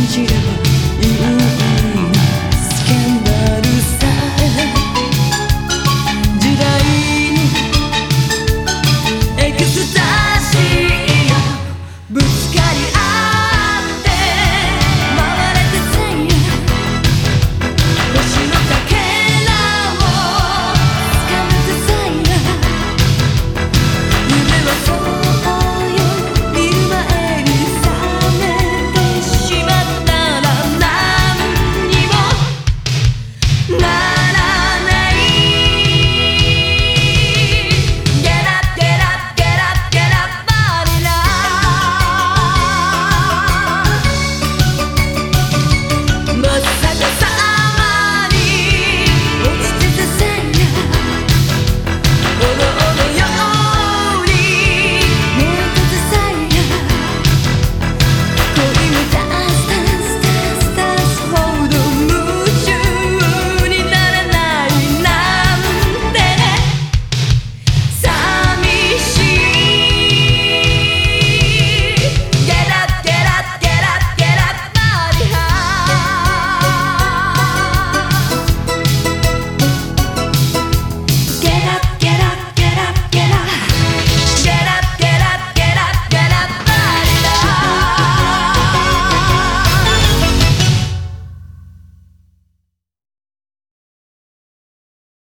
mentira.